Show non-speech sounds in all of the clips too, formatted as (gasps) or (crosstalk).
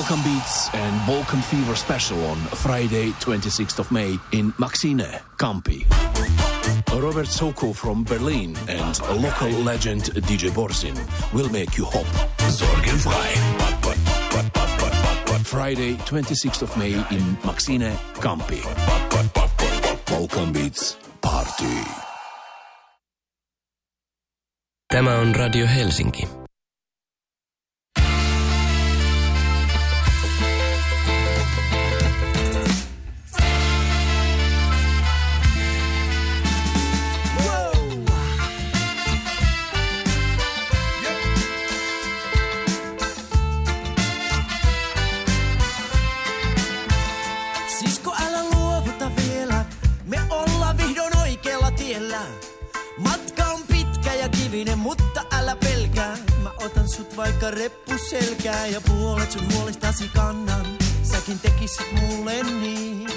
Balkan Beats and Balkan Fever special on Friday, 26th of May in Maxine, Campi. Robert Soko from Berlin and local legend DJ Borsin will make you hop. Sorgenfrei. Friday, 26th of May in Maxine, Campi. Balkan Beats Party. Tämä on Radio Helsinki. Sut vaikka reppu selkää ja puolet sun huolestasi kannan. Säkin tekisit mulle niin,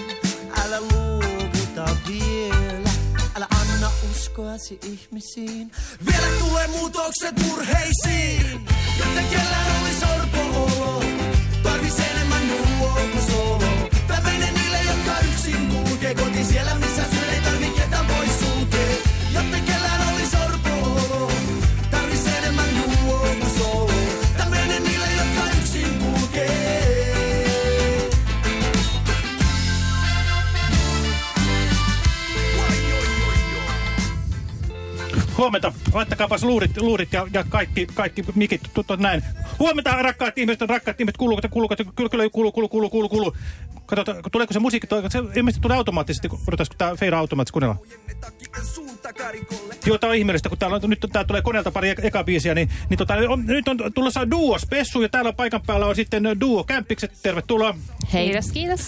älä luovuta vielä. Älä anna uskoasi ihmisiin. Vielä tulee muutokset murheisiin, joten kellään oli sorpo-olo. Tarvis enemmän nuo kuin. Huomenta. Laittakaapas luurit, luurit ja, ja kaikki, kaikki mikit tutut näin. Huomenta, rakkaat ihmiset, rakkaat ihmiset, kuuluuko, kuuluuko, kyllä, kyllä, kuuluu, kuuluu, kuuluu, kuuluu, kuuluu. Katsotaan, tuleeko se musiikki, se ilmeisesti tulee automaattisesti, kun odotaisiko tää feira automaattisesti kuunnella. Joo, tää on ihmeellistä, kun täällä on, nyt tää tulee koneelta pari eka, eka biisiä, niin, niin tota, on, nyt on tulossa duo spessu ja täällä paikan päällä on sitten duo kämppikset. Tervetuloa. Kiitos, kiitos.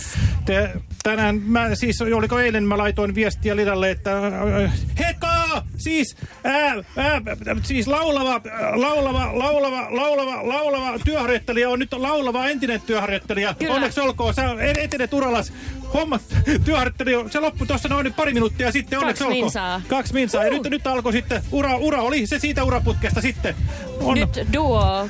Te, tänään, mä siis, oliko eilen mä laitoin viestiä Lidalle, että Heka! Siis, ää, ää, siis laulava, laulava, laulava, laulava, laulava työharjoittelija on nyt laulava entinen työharjoittelija. Kyllä. Onneksi olkoon, sä etenet urallas. Hommat, työharjoittelija, se loppui tuossa noin pari minuuttia sitten, onneksi Kaksi olkoon. minsaa. Kaksi minsaa. Ja Uh. nyt, nyt alkoi sitten, ura, ura oli se siitä uraputkesta sitten. On, Nyt duo.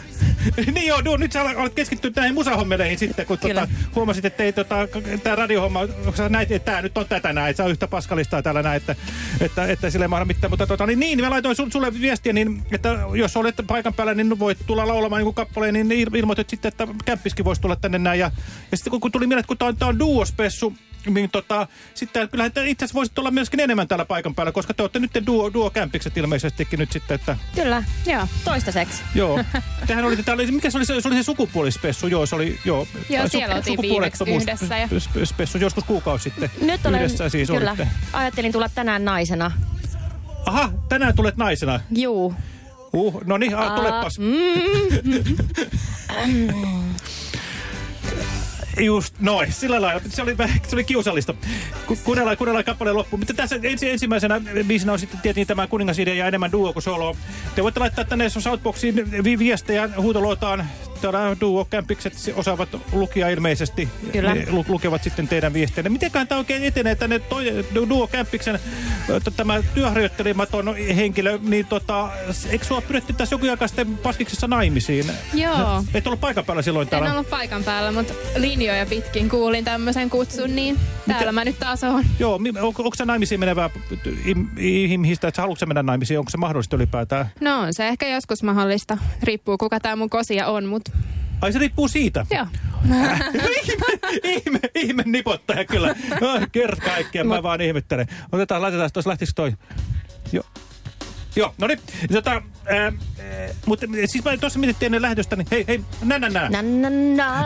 (laughs) niin joo, duo, nyt sä alat keskittyä näihin musahommeleihin sitten, kun Kyllä. tota, huomasit, että ei tota, tämä radiohomma, sä näit, että tää nyt on tätä näin, että sä yhtä paskalistaa täällä näin, että, että, että sille ei mahda mitään. Mutta tota, niin, niin, mä laitoin sun, sulle viestiä, niin, että jos olet paikan päällä, niin voit tulla laulamaan niin kappaleen, niin il- ilmoitit sitten, että kämppiskin voisi tulla tänne näin. Ja, ja sitten kun, kun tuli mieleen, että kun tää on, tää on duospessu, niin tota, sitten kyllähän itse asiassa voisit olla myöskin enemmän täällä paikan päällä, koska te olette nyt duo, duo-kämpikset ilmeisestikin nyt sitten, että Kyllä, joo, toistaiseksi. Joo. (laughs) Tehän oli, täällä mikä se oli, se, se oli se sukupuolispessu, joo, se oli, joo. Joo, siellä oltiin viimeksi yhdessä ja- sp- Spessu, joskus kuukausi sitten. Nyt olen, Yhdessä siis kyllä, olitte. ajattelin tulla tänään naisena. Aha, tänään tulet naisena. Juu. Uh, no niin, tulepas. Mm, (laughs) Just noin, sillä lailla. Se oli, se oli kiusallista. Ku- Kuunnellaan, kuunnellaan kappaleen loppuun. Mutta tässä ensi, ensimmäisenä biisinä on sitten tietenkin tämä kuningasidea ja enemmän duo kuin solo. Te voitte laittaa tänne Southboxiin vi viestejä huutoluotaan. Duo-kämpikset osaavat lukia ilmeisesti. Kyllä. Ne lu lukevat sitten teidän viesteenne. Mitenköhän tämä oikein etenee tänne duo-kämpiksen tämä työharjoittelematon henkilö, niin tota, eikö sua pyydetty tässä joku aika sitten paskiksessa naimisiin? Joo. Et ollut paikan päällä silloin En täällä? ollut paikan päällä, mutta linjoja pitkin kuulin tämmöisen kutsun, niin täällä mä nyt taas oon. Joo, mi- onko, onko se naimisiin menevää ihmistä, että haluatko mennä naimisiin, onko se mahdollista ylipäätään? No on se ehkä joskus mahdollista. Riippuu kuka tää mun kosia on, mutta Ai se riippuu siitä. joo. ihme, ihme, ihme nipottaja kyllä. No, kerta kaikkiaan, mä vaan ihmettelen. Otetaan, laitetaan tuossa lähtisikö toi. Joo. Joo, no niin. Tota, ää, mutta siis mä tuossa mietittiin ennen lähetystä, niin hei, hei, nä nä nä. na na na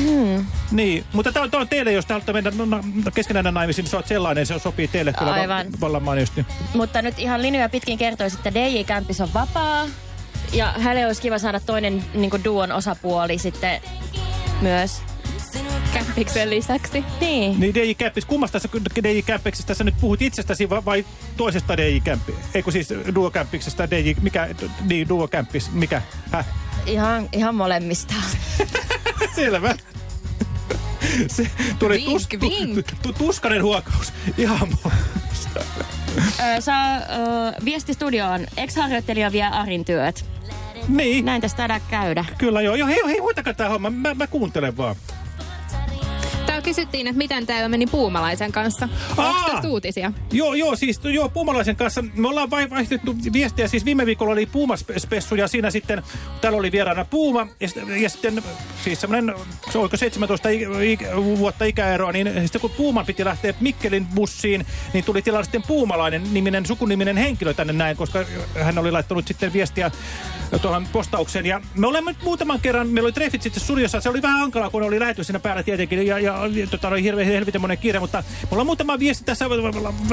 Hmm. Niin, mutta tämä on, teille, jos te haluatte mennä no, no, keskenään naimisiin, niin se on sellainen, se sopii teille kyllä Aivan. va- vallan mainiosti. Mutta nyt ihan linjoja pitkin kertoisi, että DJ-kämpis on vapaa. Ja hänelle olisi kiva saada toinen niin duon osapuoli sitten myös. Kämpiksen lisäksi. Niin. Niin DJ Käppis, kummasta tässä DJ Kämpiksessä tässä nyt puhut itsestäsi vai, vai toisesta DJ Kämpi? Eikö siis Duo Kämpiksestä DJ, mikä, niin Duo Kämpis, mikä, häh? Ihan, ihan molemmista. (laughs) Selvä. (laughs) Se tuli Vink, tus, tu, vink. tu, tuskainen huokaus. Ihan molemmista. Ö, saa ö, viesti studioon. Ex-harjoittelija vie Arin työt. Niin, Näin tästä käydä. kyllä joo. joo hei, hei, hoitakaa tämä homma. Mä, mä kuuntelen vaan. Kysyttiin, että miten teillä meni Puumalaisen kanssa. Onko tästä uutisia? Joo, joo, siis joo, Puumalaisen kanssa me ollaan vai vaihtettu viestiä. Siis viime viikolla oli Puumaspessu ja siinä sitten, täällä oli vieraana Puuma ja, ja sitten siis semmoinen, se oliko 17 i, i, vuotta ikäeroa, niin sitten kun Puuman piti lähteä Mikkelin bussiin, niin tuli tilalle sitten Puumalainen niminen, sukuniminen henkilö tänne näin, koska hän oli laittanut sitten viestiä tuohon postaukseen. Ja me olemme nyt muutaman kerran, meillä oli treffit sitten studiossa, se oli vähän hankalaa, kun oli lähetys siinä päällä tietenkin, ja, ja tota, oli hirveän helvetin monen kiire, mutta me ollaan muutama viesti tässä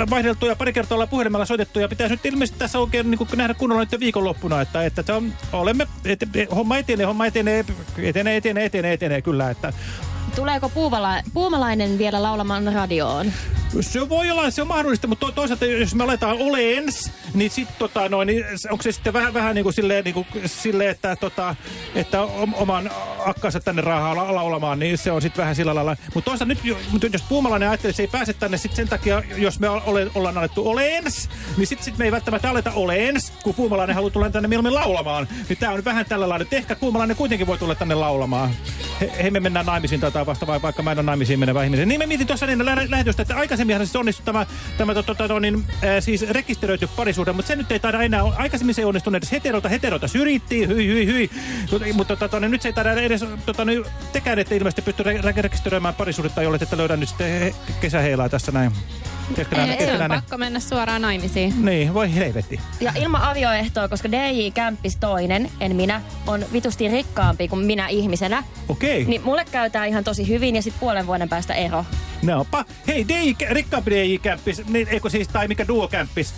vaihdeltu ja pari kertaa ollaan puhelimella soitettu, ja pitäisi nyt ilmeisesti tässä oikein niin kuin nähdä kunnolla nyt viikonloppuna, että, että se on, olemme, et, homma etenee, homma etenee, etenee, etenee, etenee, etenee kyllä, että Tuleeko Puuvala, Puumalainen vielä laulamaan radioon? Se voi olla, se on mahdollista, mutta to, toisaalta jos me aletaan olens, niin sit tota noin, niin onko se sitten vähän, vähän niin kuin silleen, niin kuin, silleen että, tota, että om- oman akkansa tänne raahaa la, laulamaan, niin se on sitten vähän sillä lailla. Mutta toisaalta nyt, mutta jos puumalainen ajattelee, että se ei pääse tänne sit sen takia, jos me ole, ollaan alettu olens, niin sitten sit me ei välttämättä aleta olens, kun puumalainen haluaa tulla tänne mieluummin laulamaan. Niin tää on vähän tällä lailla, että ehkä puumalainen kuitenkin voi tulla tänne laulamaan. He, he me mennään naimisiin tai vasta vai vaikka mä en ole naimisiin menevä ihminen. Niin me mietin tuossa niin lä lähetystä, että aikaisemminhan siis onnistui tämä, tämä to, to, to, niin, äh, siis rekisteröity parisuhde, mutta se nyt ei taida enää, aikaisemmin se ei onnistunut edes heterota, heterota syrjittiin, hyi, hyi, hyi. Mutta- Mutta tota, niin, nyt se ei taida edes, tota, niin, tekään ette ilmeisesti pysty re re rekisteröimään parisuhdetta, jolle ette löydä nyt sitten he, kesäheilaa tässä näin. Keskenään, Ei, se on pakko mennä suoraan naimisiin. niin, voi helvetti. Ja ilman avioehtoa, koska DJ Kämppis toinen, en minä, on vitusti rikkaampi kuin minä ihmisenä. Okei. Niin mulle käy tää ihan tosi hyvin ja sitten puolen vuoden päästä ero. Nopa. Hei, DJ, rikkaampi DJ-kämppis, niin, eikö siis, tai mikä duo-kämppis.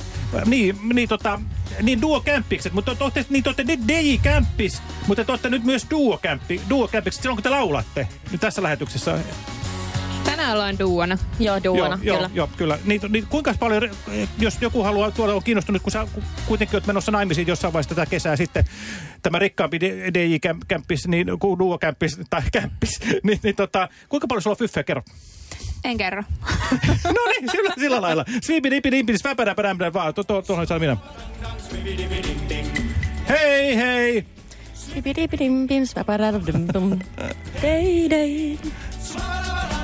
Niin, niin tota, niin duo-kämppikset, mutta te olette, niin te olette nyt DJ-kämppis, mutta te olette nyt myös duo-kämppi, duo-kämppikset silloin kun te laulatte nyt tässä lähetyksessä. Tänään ollaan duona. Joo, duona, joo, kyllä. Joo, joo, kyllä. Niin, niin, kuinka paljon, jos joku haluaa tuolla on kiinnostunut, kun sä ku- kuitenkin olet menossa naimisiin jossain vaiheessa tätä kesää sitten, tämä rikkaampi DJ-kämppis, niin kuin duo-kämppis tai kämppis, (laughs) niin, niin tota, kuinka paljon sulla on fyffeä, kerro? En kerro. (laughs) no niin, sillä, sillä lailla. Sviipi, dipi, dimpi, sväpärä, pärämpärä, vaan. Tuo, tuo, tuohon saa minä. Hei, hei. Bibidibidimbim, svapararabdimbum. Dei, dei. (laughs)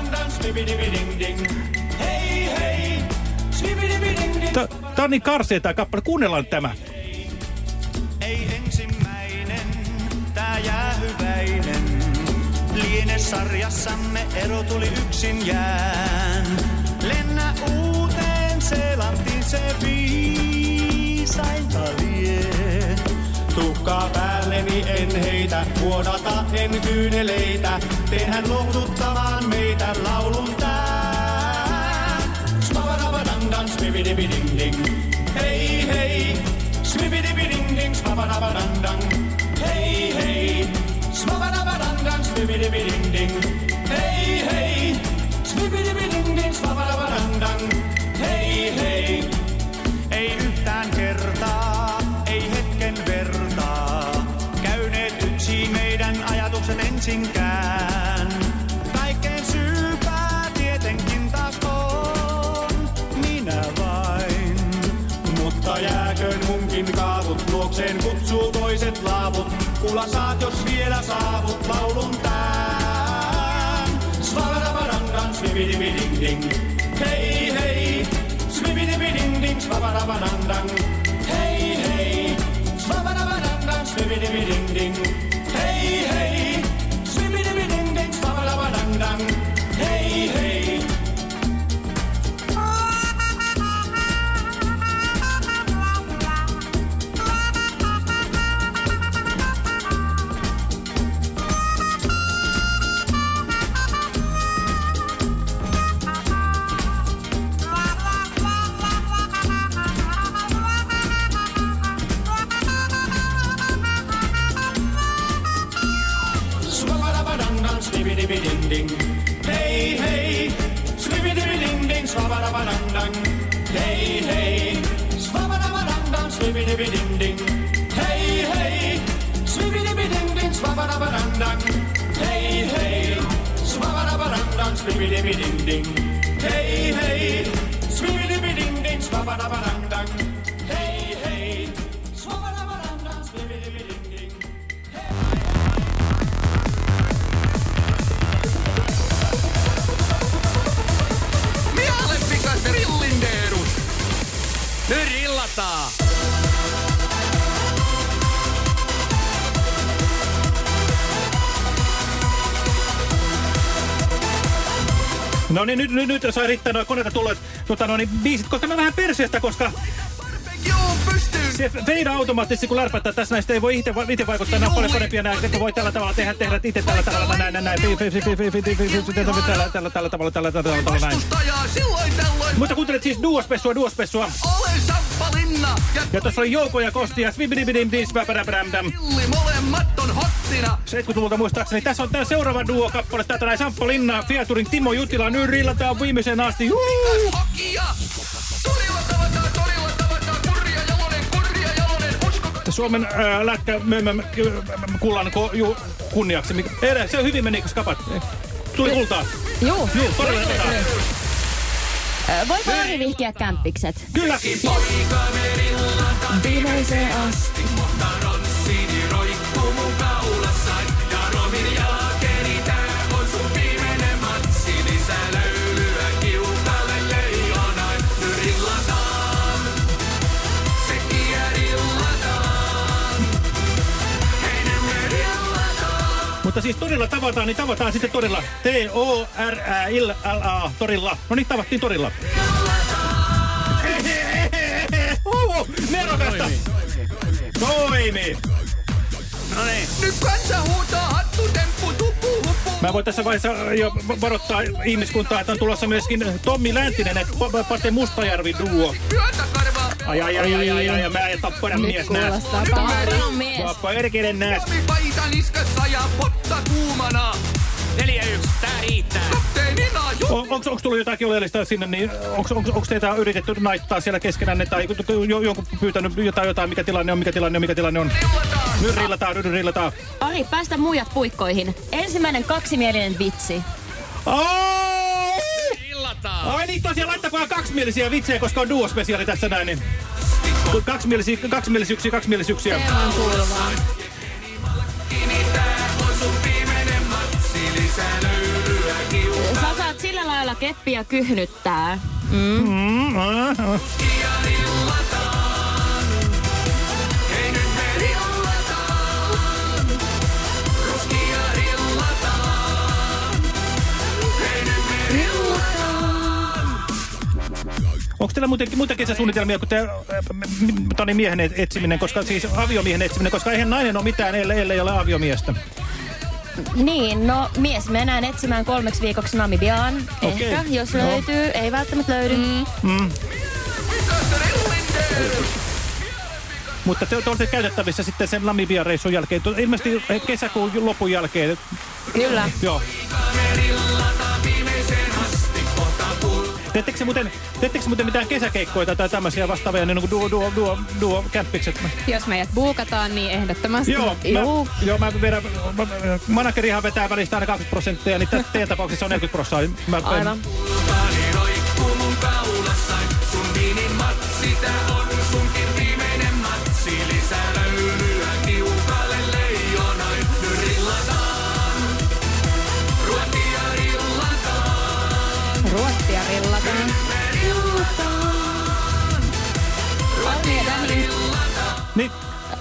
Tää on niin karsea tää kappale. Kuunnellaan tämä. Ei ensimmäinen, tää jäähyväinen. Liene sarjassamme ero tuli yksin jään. Lennä uuteen Seelantiin se viisainta lie. Tukkaa päälleni en heitä, vuodata en kyyneleitä. Teenhän lohduttamaan meitä laulun tää. Smavarabadangdan, smibidibiding-ding. Hei hei, smibidibiding-ding, smavarabadangdang. Hei hei, smavarabadangdan, smibidibiding-ding. Hei hei, smibidibiding-ding. Hei hei, ajatukset ensinkään. Kaikkein syypää tietenkin taas on minä vain. Mutta jääköön munkin kaavut, luokseen kutsuu toiset laavut. Kuulla saat, jos vielä saavut laulun tään. Svavarabarandang, svibidibiding-ding. Hei hei, svibidibiding-ding, svavarabarandang. Hei hei, svavarabarandang, svibidibiding-ding. Hei swimmily ding ding. Hey, hey, swimmily ding ding, swabbadabadang. No niin, nyt, nyt, nyt sai riittää noin koneita tulleet tota, no niin, biisit, koska mä vähän perseestä, koska! se feida automaattisesti, kun lärpättää tässä näistä, ei voi itse, va itse vaikuttaa, nämä on paljon parempia näitä, että voi tällä tavalla tehdä, tehdä itse tällä tavalla, näin, näin, näin, tällä, tällä, tällä tavalla, tällä, tällä tavalla, näin. Mutta kuuntelet siis duospessua, duospessua. Olen Samppalinna. Ja tuossa oli Jouko ja Kosti ja Svibidibidim, Dispäpäräbrämdäm. molemmat on hottina. 70-luvulta muistaakseni. Tässä on tämä seuraava duo-kappale. Täältä näin Samppalinna, Fiaturin Timo Jutila, Nyrillä. Tämä on viimeisen asti. Juu! Suomen äh, lätkä äh, kullan kunniaksi. Ere, se hyvin meni, kun skapat. Tuli kultaa. Joo. Joo, todella äh, Voi nuori niin. vihkiä kämppikset? Kyllä. Viimeiseen asti. Mutta ronssiini roikkuu mun kaulassaan ja romin jalan. Siis torilla tavataan, niin tavataan sitten torilla. T-O-R-Ä-L-L-A, torilla. No niin, tavattiin torilla. Oho, nerokasta. Toimi. No niin. Nyt kansa huutaa hattutemppu, tupu, huppu. Mä voin tässä vaiheessa jo varoittaa ihmiskuntaa, että on tulossa myöskin Tommi Läntinen, että Pa- Pate Mustajärvi duo. Yötä karvaa. Ai ai ai ai ai ai, ai mä en tappana mies nääs. Kuulostaa Taaron mies. Tuoppa erkelen nääs. Suomi paita niskassa ja potta kuumana. 4-1, tää riittää. Kapteenina jo. On, onks, onks tullut jotakin oleellista sinne, niin onks, onks, onks teitä yritetty naittaa siellä keskenään, tai jo, jonkun pyytänyt jotain, jotain, mikä tilanne on, mikä tilanne on, mikä tilanne on. Nyt rillataan, nyt rillataan. Ari, päästä muijat puikkoihin. Ensimmäinen kaksimielinen vitsi. Oh! Rillataan. Ai niin, tosiaan laittakaa kaksimielisiä vitsejä, koska on duospesiaali tässä näin. Niin. Kaksimielisiä, kaksimielisyyksiä, kaksimielisyyksiä. Teemaan kuuluvaa. Sä saat sillä lailla keppiä kyhnyttää. Mm, ah, ah. Onko teillä muuten, muita kesäsuunnitelmia kuin te, äh, Toni miehen et- etsiminen, koska siis aviomiehen etsiminen, koska eihän nainen ole mitään, ellei, ellei ole aviomiestä. Niin, no mies mennään etsimään kolmeksi viikoksi Namibiaan. Okei. Ehkä, jos No. löytyy. Ei välttämättä löydy. Mm. Mutta te, te olette käytettävissä sitten sen Namibia-reissun jälkeen, Tu- ilmeisesti kesäkuun lopun jälkeen. Kyllä. Joo. Teettekö muuten, teettekö muuten mitään kesäkeikkoja tai tämmöisiä vastaavia, niin kuin duo, duo, duo, duo kämppikset? Jos meidät buukataan, niin ehdottomasti. Joo, mä, joo, mä vedän, mä- managerihan vetää välistä aina 20 prosenttia, niin tässä teidän tapauksessa on 40 prosenttia. Mä, Aivan. Ruottia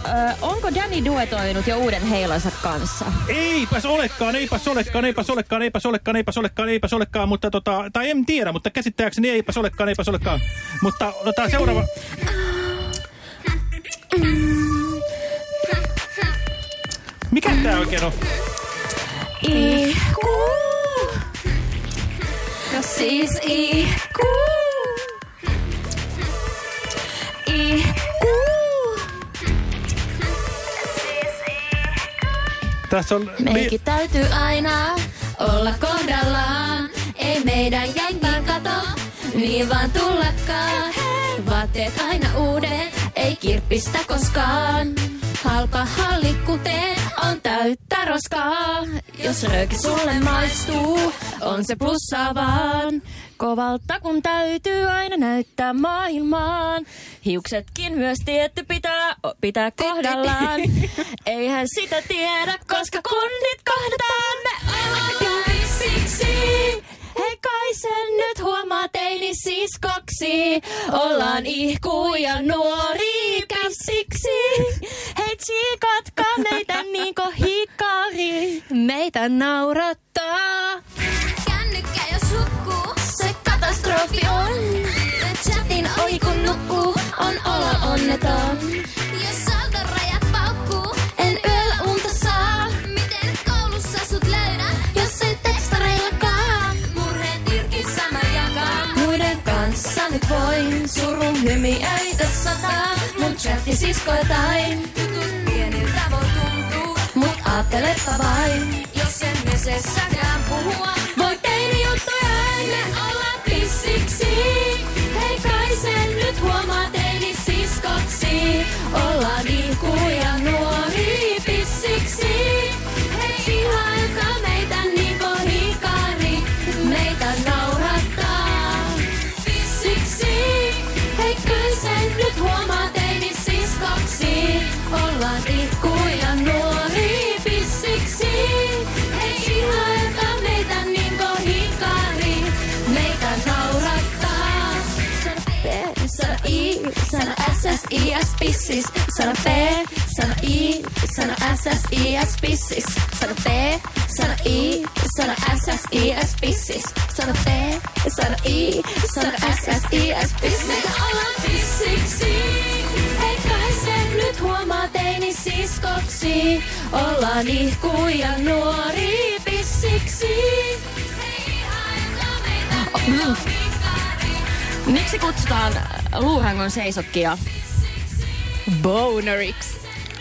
ö, onko Danny duetoinut jo uuden heilonsa kanssa? eipäs olekaan, eipäs olekaan, eipäs olekaan, eipäs olekaan, eipäs olekaan, eipäs olekaan, mutta tota, tai en tiedä, mutta käsittääkseni eipäs olekaan, eipäs olekaan. Mutta otetaan seuraava. Mikä tää oikein on? Ihku. Siis ihku. Ihku. Tässä on... Meikki täytyy aina olla kohdallaan. Ei meidän jengi kato, niin vaan tullakaan. Vaatteet aina uudet, ei kirppistä koskaan. Halpa halli kuten on täyttä roskaa. Jos rööki sulle maistuu, on se plussaa vaan. Kovalta kun täytyy aina näyttää maailmaan. Hiuksetkin myös tietty pitää, pitää kohdallaan. (laughs) Eihän sitä tiedä, koska kunnit kohdataan me ollaan pissiksi. Hei kai sen nyt huomaa teini siskoksi. Ollaan ihku ja nuori pissiksi. Hei tsiikatkaa meitä niinku hikari. Meitä naurattaa. Se katastrofi on. Chatin ohi kun nukkuu, on olo onneton. Jos saltorajat paukkuu, en yöllä unta saa. Miten koulussa sut löydä, jos ei tekstareillakaan? Murheet irkissä mä jakan. Muiden kanssa nyt voin, surun hymiöitä sataa. Mun chatti siskoiltain, jutut pieniltä voi tuntua. Mut ajattelepa vain, jos I, sana S, S, I, S, pissis. Sana P, sana I, sana S, S, I, S, pissis. Sana P, sana I, sana S, S, I, S, pissis. Meitä ollaan pissiksi. Hei kai sen nyt huomaa teini siskoksi. Ollaan ihkuja nuori pissiksi. Hei ihailkaa meitä. Miksi kutsutaan luurangon seisokkia boneriksi?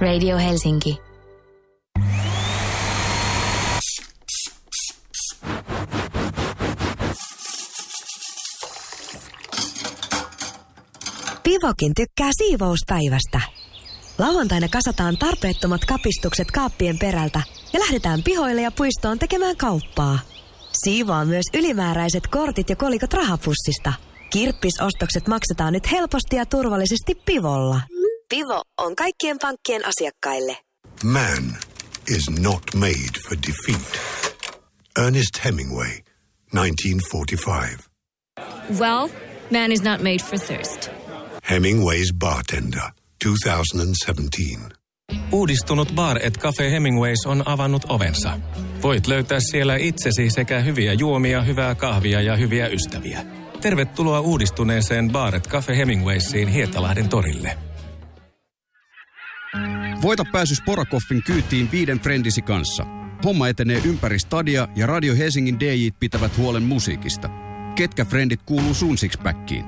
Radio Helsinki. Pivokin tykkää siivouspäivästä. Lauantaina kasataan tarpeettomat kapistukset kaappien perältä ja lähdetään pihoille ja puistoon tekemään kauppaa. Siivoaa myös ylimääräiset kortit ja kolikot rahapussista. Kirppisostokset maksetaan nyt helposti ja turvallisesti Pivolla. Pivo on kaikkien pankkien asiakkaille. Man is not made for defeat. Ernest Hemingway, 1945. Well, man is not made for thirst. Hemingway's Bartender, 2017. Uudistunut Bar et Cafe Hemingways on avannut ovensa. Voit löytää siellä itsesi sekä hyviä juomia, hyvää kahvia ja hyviä ystäviä. Tervetuloa uudistuneeseen Bar et Cafe Hemingwaysiin Hietalahden torille. Voita pääsy Sporakoffin kyytiin viiden frendisi kanssa. Homma etenee ympäri stadia ja Radio Helsingin DJ pitävät huolen musiikista. Ketkä frendit kuuluu sun sixpackiin?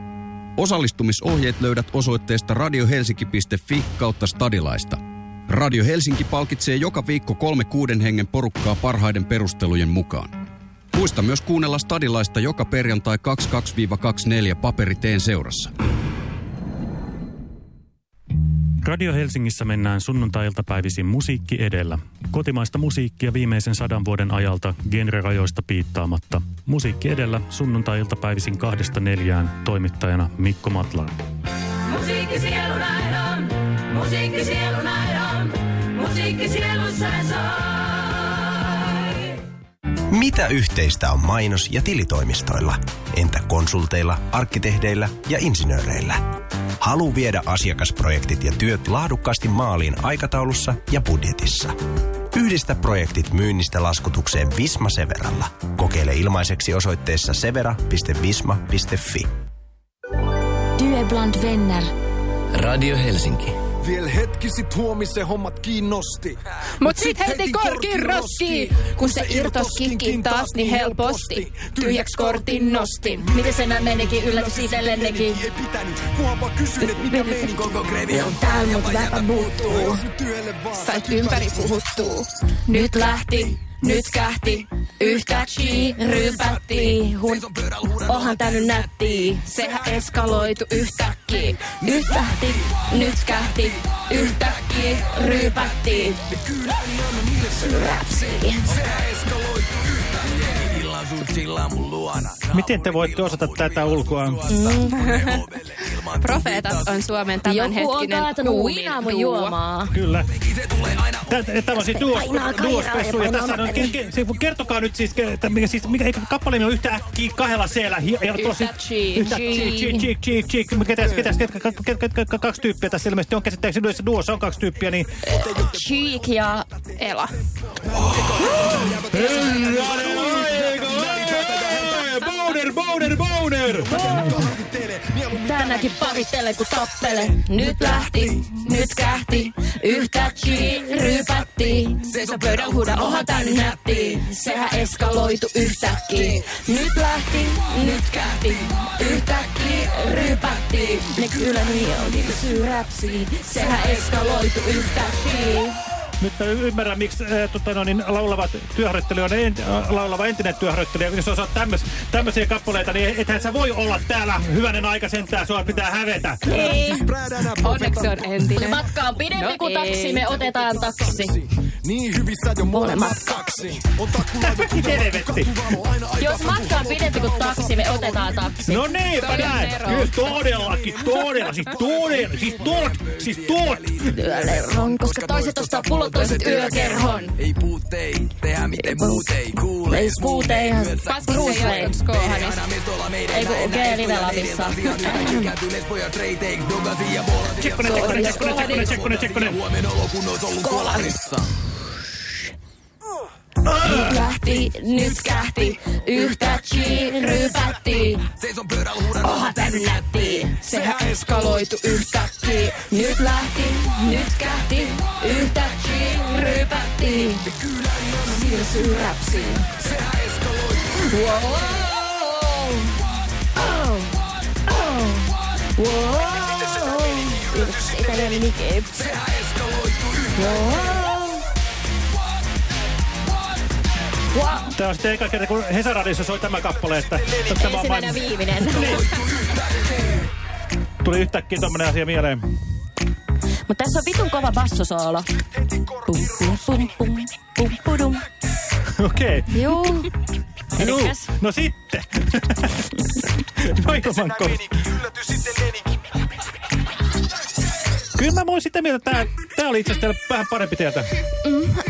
Osallistumisohjeet löydät osoitteesta radiohelsinki.fi kautta stadilaista. Radio Helsinki palkitsee joka viikko kolme kuuden hengen porukkaa parhaiden perustelujen mukaan. Muista myös kuunnella stadilaista joka perjantai 22-24 paperiteen seurassa. Radio Helsingissä mennään sunnuntai-iltapäivisin musiikki edellä. Kotimaista musiikkia viimeisen sadan vuoden ajalta genrerajoista piittaamatta. Musiikki edellä sunnuntai-iltapäivisin kahdesta neljään toimittajana Mikko Matlar. Musiikki sielun aidon, musiikki sielun aidon, musiikki sielussa soi. Mitä yhteistä on mainos- ja tilitoimistoilla? Entä konsulteilla, arkkitehdeillä ja insinööreillä? Halu viedä asiakasprojektit ja työt laadukkaasti maaliin aikataulussa ja budjetissa. Yhdistä projektit myynnistä laskutukseen Visma Severalla. Kokeile ilmaiseksi osoitteessa severa.visma.fi. Du är bland vänner. Radio Helsinki. Vielä hetki sit huomisen hommat kiinnosti. Mut sit heti korkin roski, kun se irtos kinkin taas niin helposti. Tyhjäks kortin nostin. Miten se näin menikin, yllätys itsellennekin. Ei pitänyt, mua vaan kysyn, et mitä meni koko krevi on täällä, mut väpä muuttuu. Sait ympäri puhuttuu. Nyt lähti, nyt kähti, yhtäkkiä ryypätti. Hun, onhan tää nyt nättii. Sehän eskaloitu yhtäkkiä. Nyt lähti, nyt kähti, yhtäkkiä ryypätti. Räpsi. Miten te voitte osata tätä ulkoa? Mm. Profeetat on Suomen tämänhetkinen kuumin juomaa. Kyllä. Tämä on siis duospessu. Ja tässä on, painaa ke, ke, se- kertokaa nyt siis, ke- että mikä, siis mikä, kappale on yhtä äkkiä kahdella seellä. Ja tosi, Yhtä cheek. Yhtä. Ketäs, ketäs, ketäs, ketäs, ketäs, kaksi tyyppiä tässä ilmeisesti on käsittääkseni yhdessä duossa on kaksi tyyppiä, niin... Cheek ja Ela. Boner, boner, boner! Tänäkin parittelee kun tappele. Nyt lähti, nyt kähti, yhtäkkiä ryypätti. Seiso pöydän huuda, onhan tää nyt nätti. Sehän eskaloitu yhtäkkiä. Nyt lähti, nyt kähti, yhtäkkiä ryypätti. Ne kyllä niin on, kysyy räpsi. Sehän eskaloitu yhtäkkiä. Nyt mä ymmärrän, miksi äh, tota, no, niin, laulavat työharjoittelijoita, en, äh, laulava entinen työharjoittelija, jos osaat tämmös, tämmöisiä kappaleita, niin ethän sä voi olla täällä hyvänen aika sentään, sua pitää hävetä. Ei. Onneksi on entinen. Matka on pidempi No kuin ei. taksi, me otetaan taksi. Niin hyvissä jo molemmat kaksi. On Helvetti. Jos matka on pidempi kuin taksi, me otetaan taksi. No niinpä näin. Kyllä todellakin, todella, siis todella, siis tot, siis tot. Yölerron, koska toiset ostaa pullot, toiset yökerhon. Ei puutei, tehdä miten muut ei kuule. Ei puutei, Bruce ei Wayne. Ei kun okei, Live-Lapissa. Tsekkonen, tsekkonen, tsekkonen, tsekkonen, tsekkonen, tsekkonen. Nyt lähti, nyt kähti, yhtäkkiä ryypätti. Onhan tää nyt nätti, sehän eskaloitu yhtäkkiä. Nyt lähti, nyt kähti, yhtäkkiä ryypätti. Siirsyy räpsiin. Wow. Oh. Oh. Wow. Yksi italiani niki. Wow. Wow. Tämä on sitten eka kerta, kun Hesaradissa soi tämä kappale, että... Ensimmäinen vain- viimeinen. (laughs) Tuli yhtäkkiä tommonen asia mieleen. Mutta tässä on vitun kova bassosoolo. Pum, pum, pum, pum, pum, pudum. Okei. Juu. Juu. No sitten. (laughs) no ilman ko- Kyllä mä voin sitä mieltä, että tää, tää oli itse asiassa vähän parempi tietä. Meikin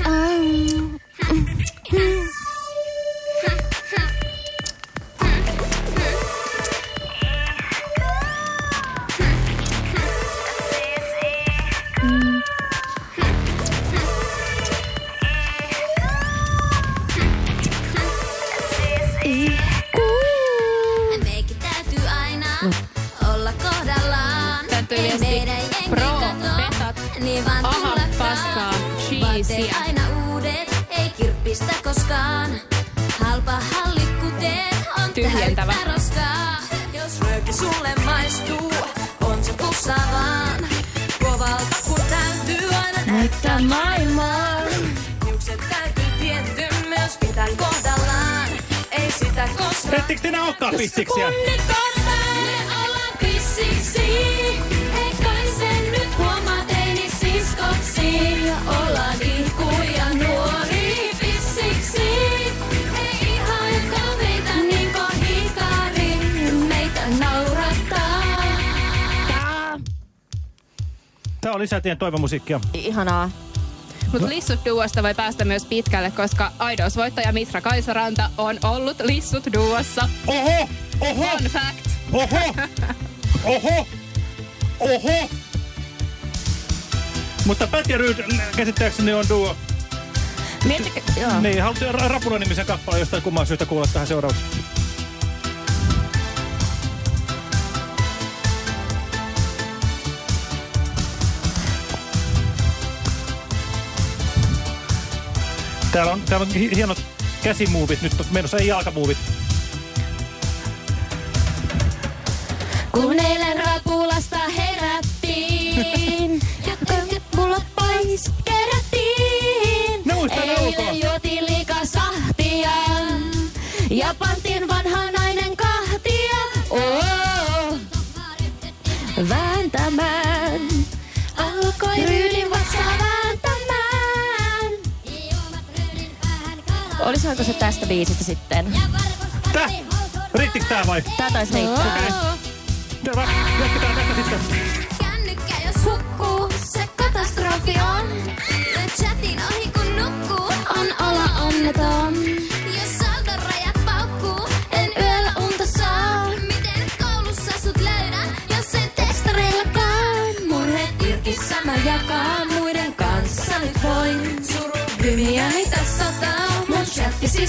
naurattaa. Tää on lisätien toivomusiikkia. Ihanaa. Mutta Lissut Duosta voi päästä myös pitkälle, koska Aidos-voittaja Mitra Kaisaranta on ollut Lissut Duossa. Oho! Oho! Fun fact! Oho! Oho! Oho! Mutta Pat ja Ryd käsittääkseni on duo. Miettikö, joo. Niin, haluaisin Ra- Rapula-nimisen kappaleen jostain kumman syystä kuulla tähän seuraavaksi. Täällä on, täällä on hi- hienot käsimuuvit nyt menossa, ei jalkamuuvit. Kun eilen rapulasta herättiin ja kaikki mulla pois kerättiin. Eilen juotiin liikaa sahtia ja pantiin vanha Olisiko se tästä biisistä sitten? Tää? Riittikö tää vai? Tää taisi riittää. Okei. Terve, jatketaan tästä sitten. Kännykkä jos hukkuu, se katastrofi on. Chatin ohi kun nukkuu, on olla onneton.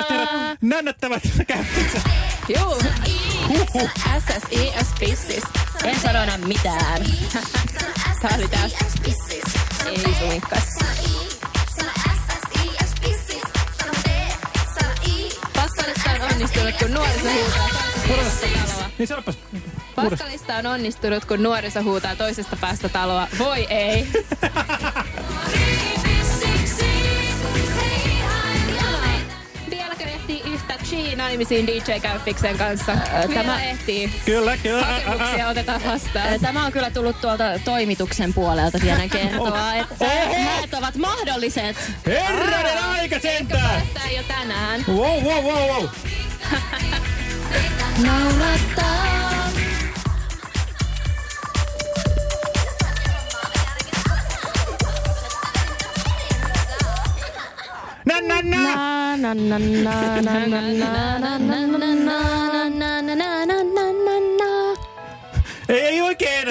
Ja herrat, nännättävät (laughs) käynnissä. Joo. SSIS Pissis. En sano enää mitään. Tää oli tää. Ei suinkas. Paskalista on onnistunut, kun nuoriso huutaa toisesta taloa. Niin sanopas. Paskalista on onnistunut, kun nuoriso huutaa toisesta päästä taloa. Voi ei. (laughs) Yhtä G-naimisiin DJ-kämpiksen kanssa? Vielä tämä- ehtii. Kyllä, kyllä. Hakemuksia otetaan vastaan. Tämä on kyllä tullut tuolta toimituksen puolelta, tiedän (laughs) kertoa, että häät ovat mahdolliset. Herranen aika sentään! Tää jo tänään. Wow, wow, wow, wow. (laughs) Naurattaa. Ei, ei oikein.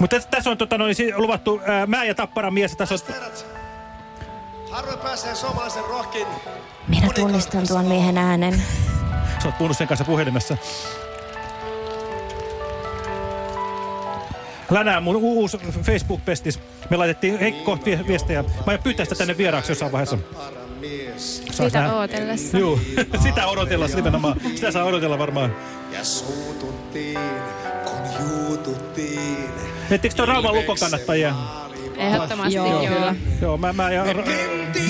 Mutta tässä, tässä on tota, noin, si- luvattu ää, mä ja Tapparan mies. Tässä on, Harvoin pääsee suomalaisen rohkin. Minä tunnistan tuon miehen äänen. sä oot puhunut sen kanssa puhelimessa. Länään mun uusi Facebook-pestis. Me laitettiin Heikko vie- viestejä. Mä aion pyytää sitä tänne vieraaksi jossain vaiheessa. Saas Sitä nähdä. ootellessa. Joo, (laughs) sitä odotella nimenomaan. Sitä saa odotella varmaan. Ja suututtiin, kun juututtiin. Ettekö toi Rauman lukon kannattajia? Ehdottomasti Joo, joo. kyllä. Joo, mä, mä ja,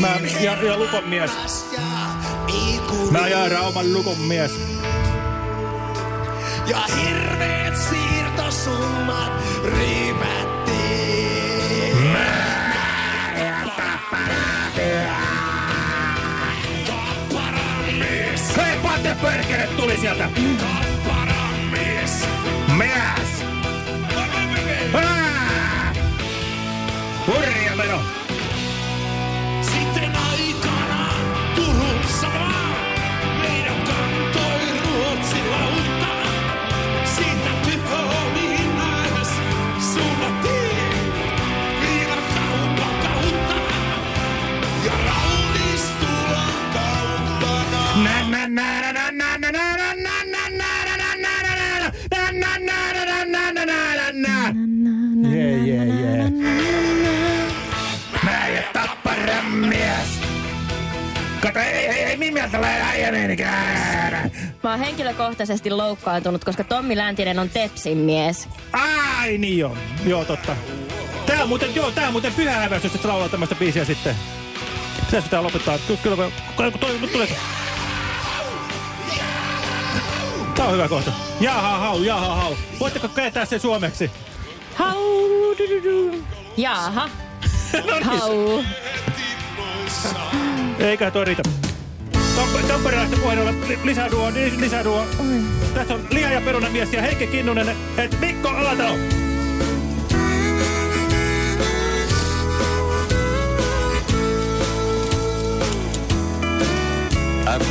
mä ja, ja lukon mies. Mä ja Rauman lukon mies. Ja hirveet siirtosummat riipättiin. Hei, Pate Perkele tuli sieltä! Mies! Tulee äijänenikään. Mä oon henkilökohtaisesti loukkaantunut, koska Tommi Läntinen on Tepsin mies. Ai niin joo, joo totta. Tää on muuten, joo, tää on muuten pyhä häväistys, että sä laulaa tämmöistä biisiä sitten. Pitäis pitää lopettaa. Ky kyllä, kun toi, kun tulee... Tää on hyvä kohta. Jaha, hau, jaha, hau. Voitteko kääntää sen suomeksi? Hau, du, du, du. Jaaha. (laughs) no niin. Hau. Eikä toi riitä. Tamperilaista puheen olla lisää duo, li- lisää duo. Tässä on Lia ja Perunamies ja Heikki Kinnunen, et Mikko Alatalo.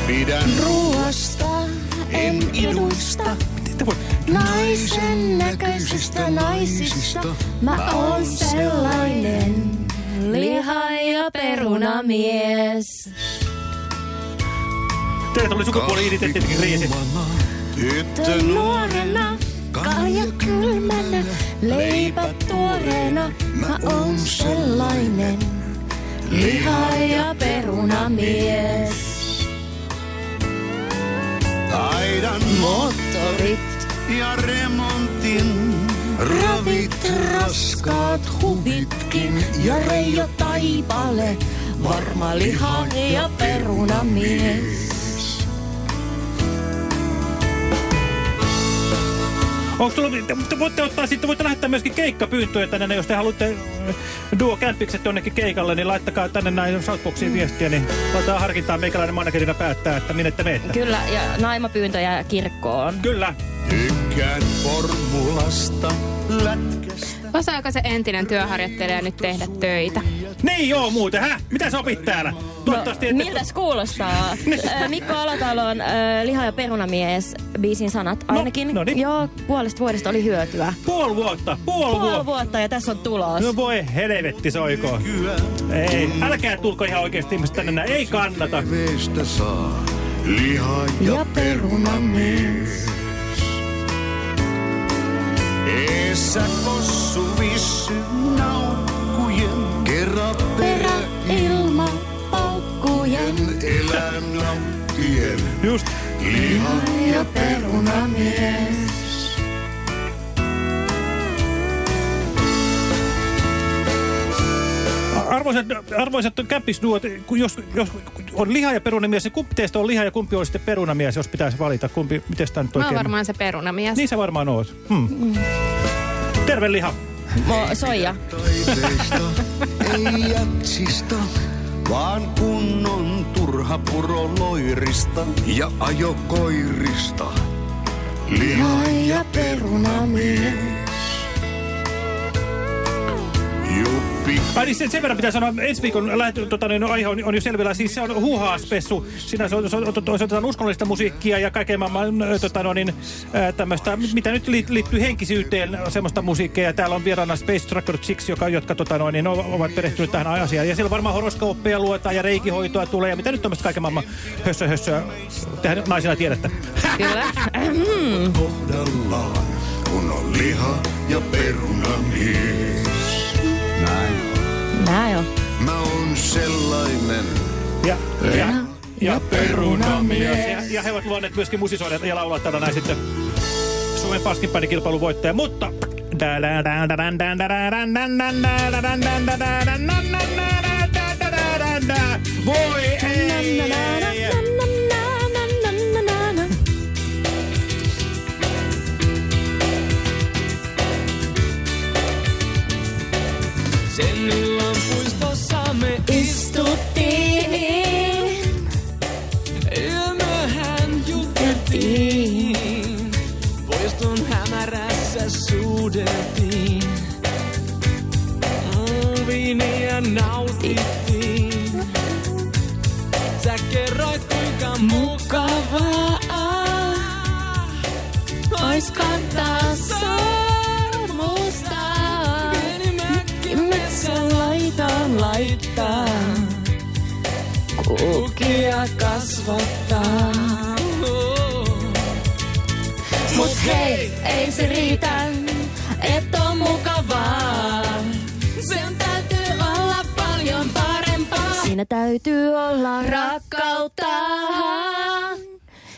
Pidän Ruoasta en edusta. Naisen näköisistä naisista mä oon sellainen liha- ja perunamies. Teille tuli sukupuoli-identiteettikriisi. Tyttö nuorena, kalja kylmänä, leipä tuoreena, mä oon sellainen liha- ja perunamies. Taidan Moottorit ja remontin. Ravit raskaat huvitkin ja Reijo Taipale, varma liha ja perunamies. Onko tullut, te, te voitte ottaa sitten, voitte lähettää myöskin keikkapyyntöjä tänne, jos te haluatte äh, duo kämpikset jonnekin keikalle, niin laittakaa tänne näin Southboxiin viestiä, niin laitetaan harkintaa meikäläinen managerina päättää, että minne te menette. Kyllä, ja naimapyyntöjä kirkkoon. Kyllä. Tykkään formulasta, lätkästä. Osaako se entinen työharjoittelija nyt tehdä töitä? Niin joo muuten, hä? Mitä sä opit täällä? Toivottavasti ette... Miltäs kuulostaa? (laughs) Ö, Mikko Alatalon ö, Liha- ja perunamies biisin sanat. Ainakin no niin. joo, puolesta vuodesta oli hyötyä. Puoli vuotta, puoli, Puoli vuotta. vuotta ja tässä on tulos. No voi helvetti soiko. Ei, älkää tulko ihan oikeesti ihmiset tänne näin. Ei kannata. Liha Ja perunamies. Eessä possu vissy naukkujen. Kerran Perä ilma paukkujen. elän nauttien. Just. Liha Ja perunamies. Arvoisat, arvoisat käppisduot, kun jos, jos on liha ja perunamies, niin kumpi teistä on liha ja kumpi on sitten perunamies, jos pitäisi valita? Kumpi, miten tämä nyt Mä oon oikein? varmaan se perunamies. Niin sä varmaan oot. Hmm. Terve liha. Mo, soija. ei jatsista, vaan kunnon turha puro loirista ja ajokoirista. Liha Ja perunamies. Ai niin, sen, sen verran pitää sanoa, ensi viikon lähetty, tota, niin, aihe on, on jo selvillä. Siis se on huhaa-spessu. Siinä se on, se on, osoitetaan uskonnollista musiikkia ja kaiken maailman tota, no, niin, tämmöistä, mitä nyt liittyy henkisyyteen, semmoista musiikkia. Ja täällä on vieraana Space Tracker Chicks, joka, jotka tota, no, niin, ovat perehtyneet tähän asiaan. Ja siellä varmaan horoskooppeja luetaan ja reikihoitoa tulee. Ja mitä nyt tämmöistä kaiken maailman hössö, hössöä tehdään naisina tiedätte. Kyllä. kohdallaan, kun on liha ja perunamies. Näin. Näin on. Mä oon sellainen. Ja, ja, ja perunamies. Ja, ja he ovat luonneet myöskin musisoida ja laulaa tällä näin sitten Suomen paskinpäinikilpailun voittaja. Mutta... Voi ei! Sen illan puistossa me istuttiin. Yömöhän juteltiin. Puiston hämärässä suudeltiin. Viiniä nautittiin. Sä kerroit kuinka mukavaa. Ois kantaa sormusta. Kukia kasvattaa. Mut hei, ei se riitä, et on mukavaa. Sen täytyy olla paljon parempaa. Siinä täytyy olla rakkautta.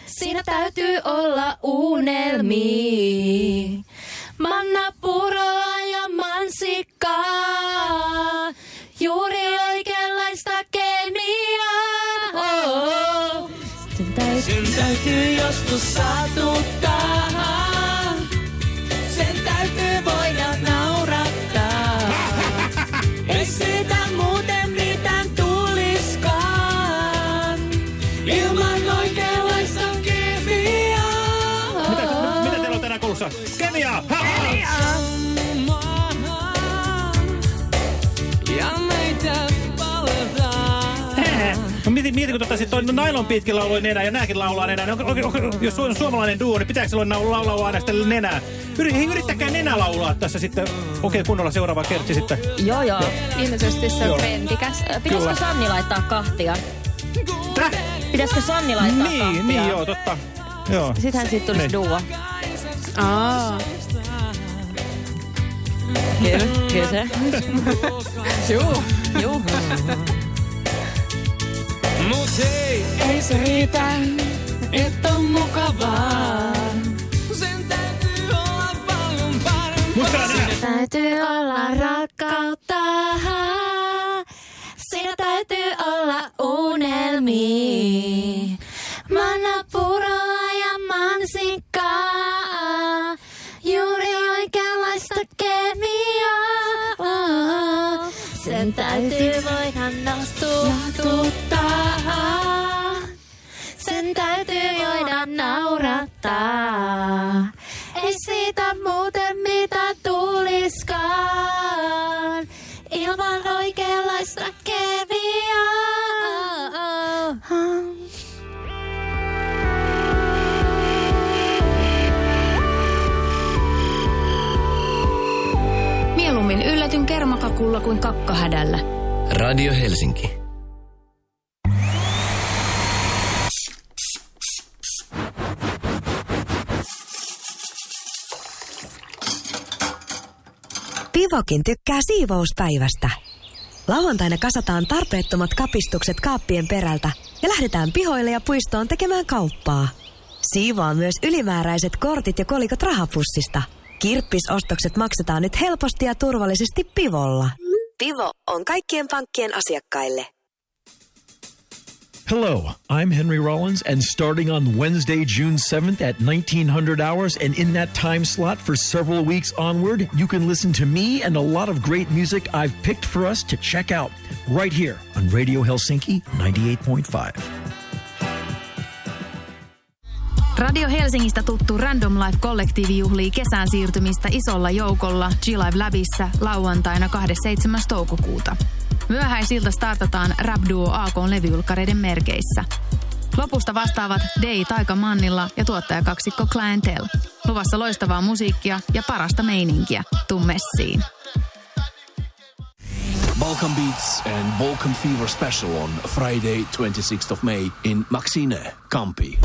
Siinä täytyy olla unelmia. Manna puroa ja mansikkaa. Täytyy No mieti, mieti kun tota, sit toi nailon pitkin lauloi nenää ja nääkin laulaa nenää. Niin onko, onko, onko, jos su- on suomalainen duo, niin pitääkö silloin laulaa, laulaa aina sitten nenää? Yri, hei, yrittäkää nenä laulaa tässä sitten. Okei, kunnolla seuraava kertsi sitten. Joo, joo. Ilmeisesti se on trendikäs. Pitäisikö Kyllä. Sanni laittaa kahtia? Täh? Pitäisikö Sanni laittaa Niin, kahtia? niin joo, totta. Joo. Sittenhän siitä tulisi Niin. duo. Aa. Kyllä, kyllä se. Juu. Juu. Mut hei, ei se riitä, että on mukavaa. Sen täytyy olla paljon parempaa. Nenä. Täytyy olla rakkautta. Siinä täytyy olla unelmia. Manna kermakakulla kuin kakkahädällä. Radio Helsinki. Pivokin tykkää siivouspäivästä. Lauantaina kasataan tarpeettomat kapistukset kaappien perältä ja lähdetään pihoille ja puistoon tekemään kauppaa. Siivoa myös ylimääräiset kortit ja kolikot rahapussista. Kirppisostokset maksetaan nyt helposti ja turvallisesti Pivolla. Pivo on kaikkien pankkien asiakkaille. Hello, I'm Henry Rollins, and starting on Wednesday, June 7th at 1900 hours, and in that time slot for several weeks onward, you can listen to me and a lot of great music I've picked for us to check out right here on Radio Helsinki 98.5. Radio Helsingistä tuttu Random Life-kollektiivi juhlii kesään siirtymistä isolla joukolla G-Live Labissa lauantaina 27. toukokuuta. Myöhäisiltä startataan rap-duo AKn levyulkkareiden merkeissä. Lopusta vastaavat Dei Taika Mannilla ja tuottajakaksikko Clientele. Luvassa loistavaa musiikkia ja parasta meininkiä. Tuu messiin. Balkan Beats and Balkan Fever special on Friday, 26th of May in Maxine, Kampi.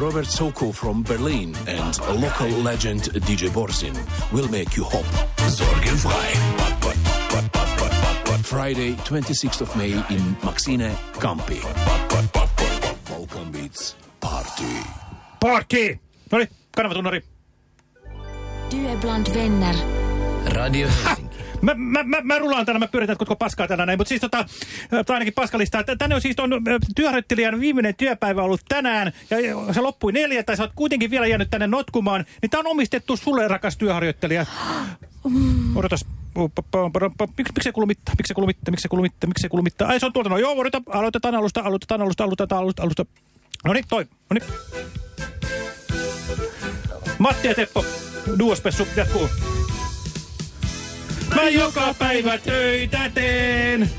Robert Soko from Berlin and local legend DJ Borsin will make you hop. Sorgenfrei. Friday, 26th of May in Maxine, Kampi. Balkan Beats Party. Party! No niin, kanavatunnari. Du er är bland vänner. Radio Helsinki. Mä, mä, mä, mä rulaan tänään, mä pyöritän kutko paskaa tänään näin, mutta siis tota, tai ainakin paskalista, tänne on siis ton työharjoittelijan viimeinen työpäivä ollut tänään, ja se loppui neljä, tai sä oot kuitenkin vielä jäänyt tänne notkumaan, niin tää on omistettu sulle, rakas työharjoittelija. (gasps) Odotas. Miksi se kuulu mitään? Miksi se kuulu mitään? Miksi se kuulu mitään? Miksi se kuulu mitään? Ai se on tuolta. No joo, odota. Aloitetaan alusta, aloitetaan alusta, aloitetaan alusta, alusta. No niin, toi. No niin. Matti ja Teppo, duospessu jatkuu. Mä joka päivä töitä teen.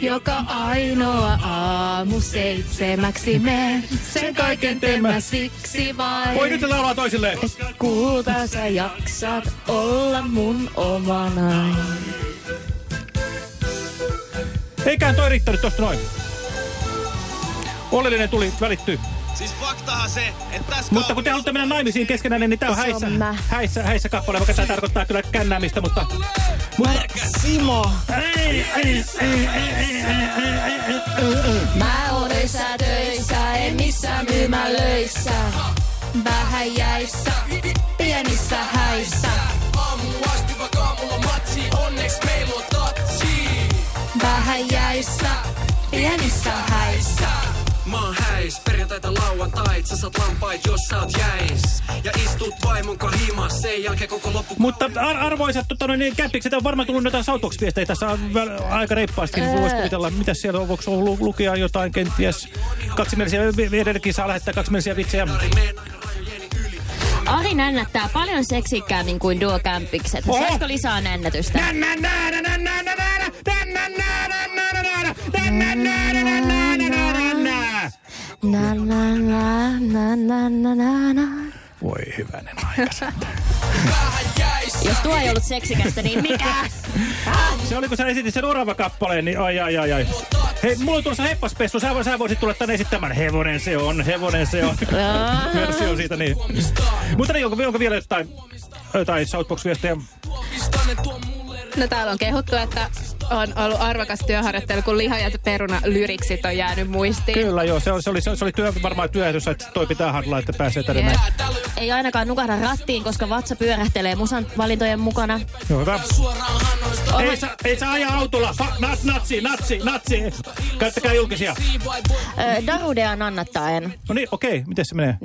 Joka ainoa aamu seitsemäksi me sen kaiken teemme siksi vain. Voi nyt laulaa toisilleen. Et kulta sä jaksat olla mun omanai. Eiköhän toi riittänyt tosta noin. Oleellinen tuli, välittyy. Siis faktahan se, että tässä. Mutta kun te haluatte mennä naimisiin keskenään, niin tämä on häissä, häissä, häissä kappale, vaikka tämä tarkoittaa kyllä kännäämistä, mutta... Mutta Simo! Mä oon öissä töissä, en missään myymälöissä. Vähän jäissä, pienissä häissä. Aamu asti vaikka aamulla matsi, onneks meillä on tatsi. Vähän jäissä, pienissä häissä. Mä oon häis, perjantaita lauantait, sä saat lampait, jos sä oot jäis. Ja istut vaimon himas, sen jälkeen koko loppu... Mutta ar arvoisat tota, noin, niin kämpikset, on varmaan tullut jotain Southbox-viestejä tässä aika reippaastikin. Ää. Voisi kuvitella, mitä siellä on, voiko lu lukea jotain kenties. Kaksimielisiä, edelleenkin saa lähettää kaksimielisiä vitsejä. Ari nännättää paljon seksikkäämmin kuin Duo Campikset. Oho! Saisiko lisää nännätystä? Na na na na na na na na. Voi hyvänen aika Jos tuo ei ollut seksikästä, niin mikä? (laughs) Se oli, kun sä esitit sen Orava-kappaleen, niin ai ai ai ai. Hei, mulla on tuossa heppaspessu, sä, sä voisit tulla tänne esittämään. Hevonen se on, hevonen se on. Versio siitä, niin. Mutta niin, onko, onko vielä jotain, jotain Southbox-viestejä? No täällä on kehuttu, että on ollut arvokas työharjoittelu, kun liha ja peruna lyriksit on jäänyt muistiin. Kyllä joo, se, oli- se oli, se oli työ, varmaan työehdossa, että toi pitää handlaa, että pääsee tänne näin. Ei ainakaan nukahda rattiin, koska vatsa pyörähtelee musan valintojen mukana. Joo, hyvä. Ei saa, ei saa ajaa autolla. Fa, nat, natsi, natsi, natsi. Käyttäkää julkisia. Ö, Darudea nannattaen. No niin, okei. Miten se menee?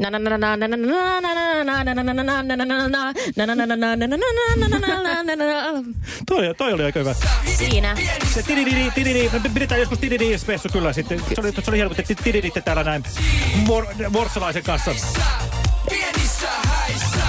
Toi, toi oli aika hyvä. Siinä. Se tididi, tididi, me pidetään joskus tididi spessu kyllä sitten. Se oli, se oli hieno, kun te tididitte täällä näin Vor, Vorsalaisen kanssa. Pienissä häissä.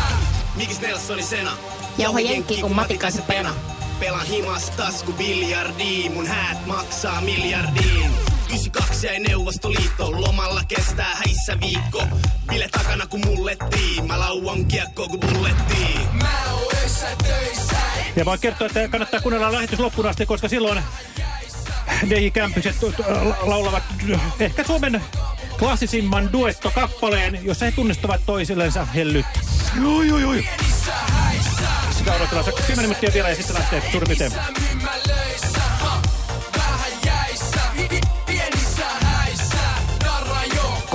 Mikis Nelsoni Sena. Jauho jenkki, kun matikaisen pena. Pelan himas tasku biljardiin, mun häät maksaa miljardiin. 92 jäi Neuvostoliittoon, lomalla kestää häissä viikko. Bile takana kun mullettiin, mä lauan kiekkoon kun bullettiin. Mä oon öissä töissä, Ja voin kertoa, että kannattaa kuunnella lähetys loppuun asti, koska silloin DJ Kämpiset laulavat ehkä Suomen klassisimman duettokappaleen, jossa he tunnistavat toisillensa hellyt. Joo, joo, joo. Sitä odotellaan se 10 minuuttia vielä ja sitten lähtee suurin piirtein.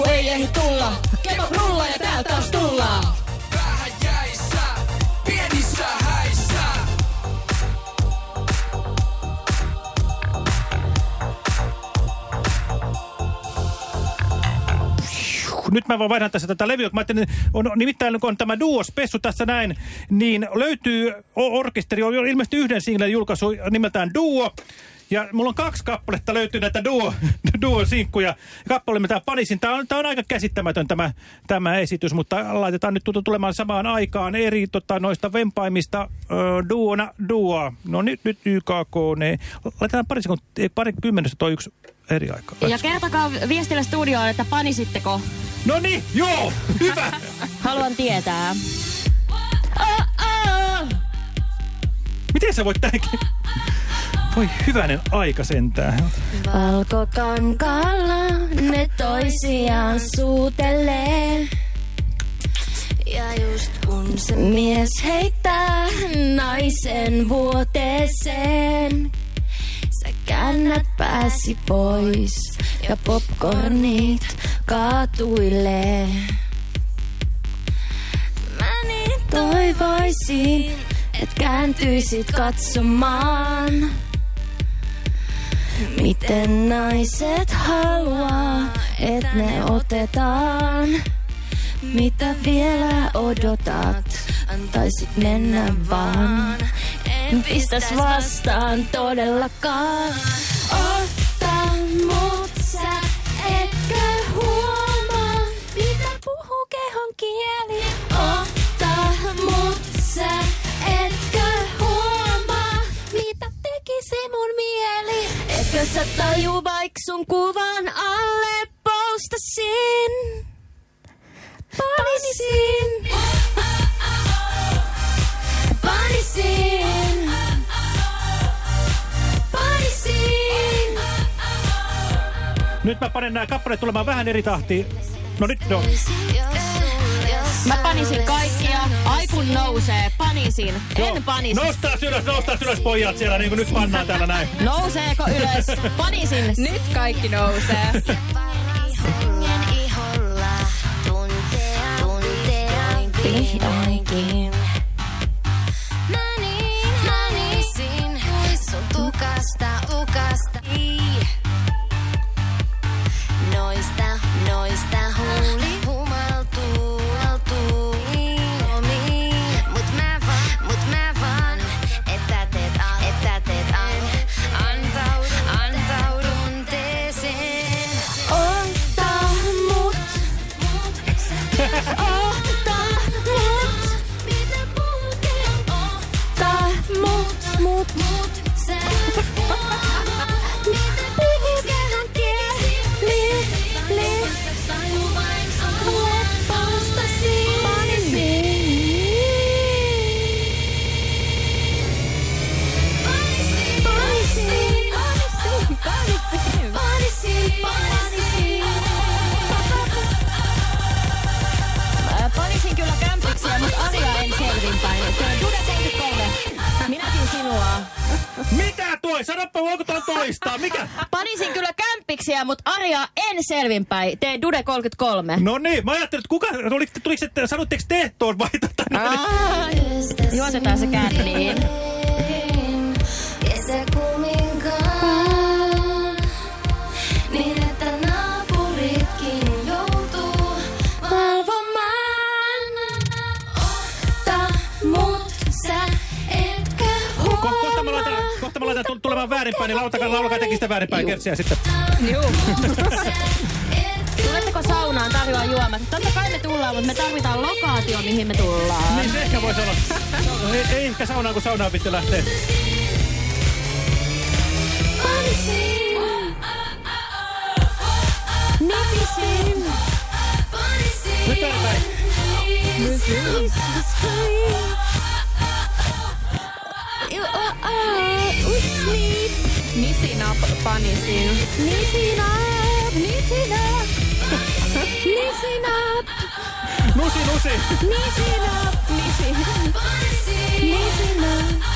Kun ei ehdi tulla, kebab rulla ja täältä taas tullaan. vähän jäissä, pienissä häissä. nyt mä vaan vaihdan tässä tätä levyä. Mä ajattelin, on, nimittäin kun on tämä duo-spessu tässä näin, niin löytyy orkesteri, on ilmeisesti yhden singlen julkaisu nimeltään Duo. Ja mulla on kaksi kappaletta löytyy näitä duo, (laughs) duo-sinkkuja. Kappale, mitä panisin. Tämä on, tämä on aika käsittämätön tämä, tämä esitys, mutta laitetaan nyt tuota tulemaan samaan aikaan eri tota, noista vempaimista ö, duona duo. No nyt, nyt YKK, ne. Laitetaan pari sekuntia, pari kymmenestä toi yksi eri aikaa. Ja kertokaa viestillä studioon, että panisitteko. No niin, joo, hyvä. (laughs) Haluan tietää. Oh, oh. Miten sä voit tämänkin? (laughs) Voi hyvänen aika sentään. Valkokankaalla ne toisiaan suutelee. Ja just kun se mies heittää naisen vuoteeseen, sä käännät pääsi pois ja popcornit kaatuilee. Mä niin toivoisin, et kääntyisit katsomaan. Miten naiset haluaa, et ne otetaan? Mitä vielä odotat? Antaisit mennä vaan. En pistäs vastaan todellakaan. Ota mut sä, etkö huomaa? Mitä puhuu kehon kieli? Etkö sä taju vaik sun kuvan alle postasin? Panisin. Panisin. Panisin. Nyt mä panen nämä kappaleet tulemaan vähän eri tahtiin. No nyt, no. Mä panisin kaikkia. Kun nousee. Panisin. En panisi. Nostaa ylös, nostaa ylös pojat siellä, niin kuin nyt pannaan täällä näin. Nouseeko ylös? Panisin. (laughs) Nyt kaikki nousee. Vihdoinkin. Niin tukasta, tukasta. Noista selvinpäin. Tee Dude 33. No niin, mä ajattelin, että kuka, oliko, tuliko, että, sanoitteko te tuon vai tota noin? Aa, juosetaan se känniin. Niin kohta mä laitan, tulemaan väärinpäin, niin lautakaa, laulakaa tekin sitä väärinpäin kertsiä sitten. Juu. Saunaan tarjoaa juomat? Totta kai me tullaan, mutta me tarvitaan lokaatio, mihin me tullaan. Niin se ehkä voisi olla. Ei, ei ehkä saunaan, kun saunaan pitää lähteä. Panisin. Nipisin. Panisin. Nyt Listen up. No sé, no sé. Listen up. Listen. Listen up.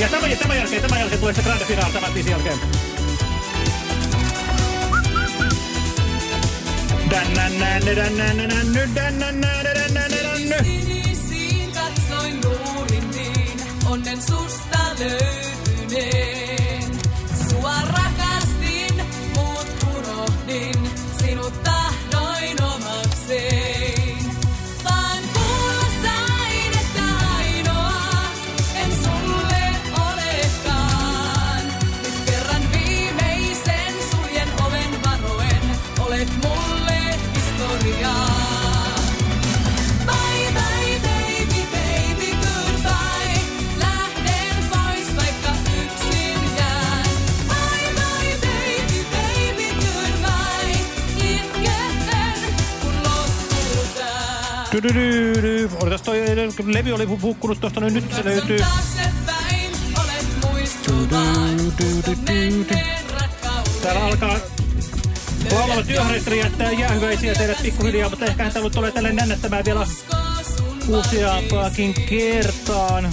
Ja tämän, tämän jälkeen, tämän jälkeen tulee se grande final tämän biisin jälkeen. Sinisiin katsoin luulin niin, onnen susta löytyneen. Levy oli hukkunut tosta, niin nyt se löytyy. Täällä alkaa laulava työharjoittelija jättää jäähyväisiä teidät pikkuhiljaa, mutta ehkä hän tulee tälle nännättämään vielä useampaakin kertaan.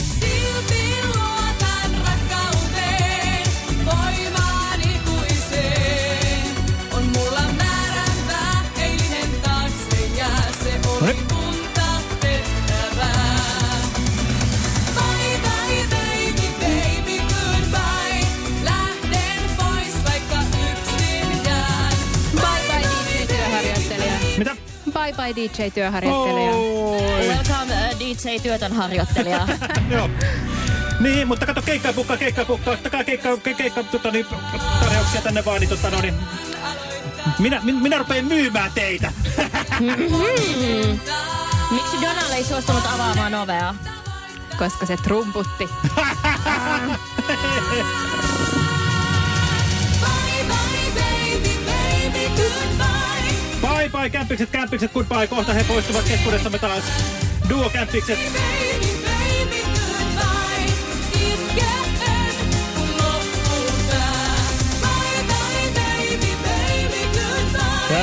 Bye DJ-työharjoittelija. Welcome uh, DJ Työtön harjoittelija. (laughs) Joo. Niin, mutta kato keikkapukka, keikkapukka, ottakaa keikka, ke, keikka, tota, niin, tarjouksia tänne vaan, niin, tota, no, niin. Minä, min, minä rupean myymään teitä. Mm. Miksi Donald ei suostunut avaamaan ovea? Koska se trumputti. (laughs) Bye bye, kämpikset, kämpikset, goodbye. Kohta he poistuvat keskuudestamme taas. Duo kämpikset.